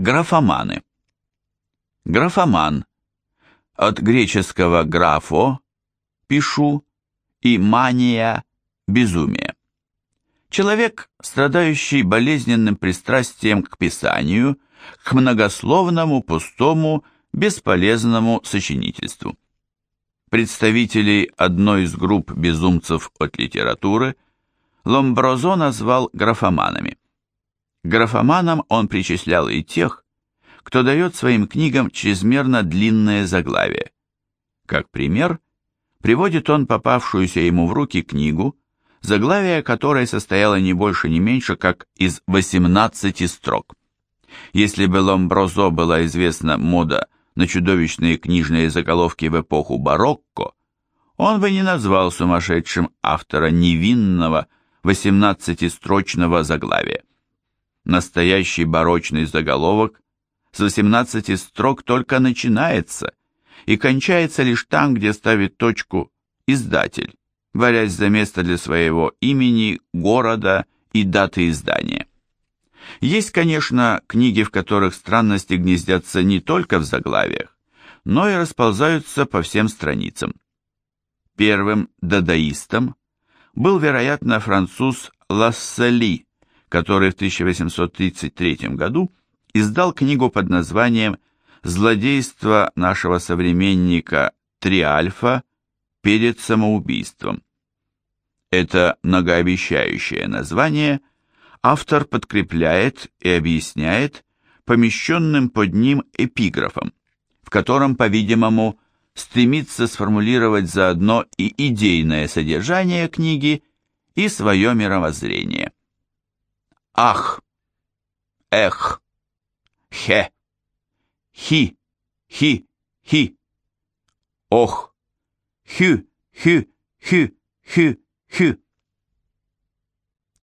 Графоманы. Графоман. От греческого графо – пишу и мания – безумие. Человек, страдающий болезненным пристрастием к писанию, к многословному, пустому, бесполезному сочинительству. Представителей одной из групп безумцев от литературы Ломброзо назвал графоманами. Графоманам он причислял и тех, кто дает своим книгам чрезмерно длинное заглавие. Как пример, приводит он попавшуюся ему в руки книгу, заглавие которой состояло не больше не меньше, как из 18 строк. Если бы Ломброзо была известна мода на чудовищные книжные заголовки в эпоху барокко, он бы не назвал сумасшедшим автора невинного 18-строчного заглавия. Настоящий барочный заголовок с 18 строк только начинается и кончается лишь там, где ставит точку издатель, борясь за место для своего имени, города и даты издания. Есть, конечно, книги, в которых странности гнездятся не только в заглавиях, но и расползаются по всем страницам. Первым дадаистом был, вероятно, француз Лассали, который в 1833 году издал книгу под названием «Злодейство нашего современника Триальфа перед самоубийством». Это многообещающее название автор подкрепляет и объясняет помещенным под ним эпиграфом, в котором, по-видимому, стремится сформулировать заодно и идейное содержание книги, и свое мировоззрение. Ах! Эх! Хе! Хи! Хи! Хи! Ох! Хю! Хю! Хю! Хю! Хю!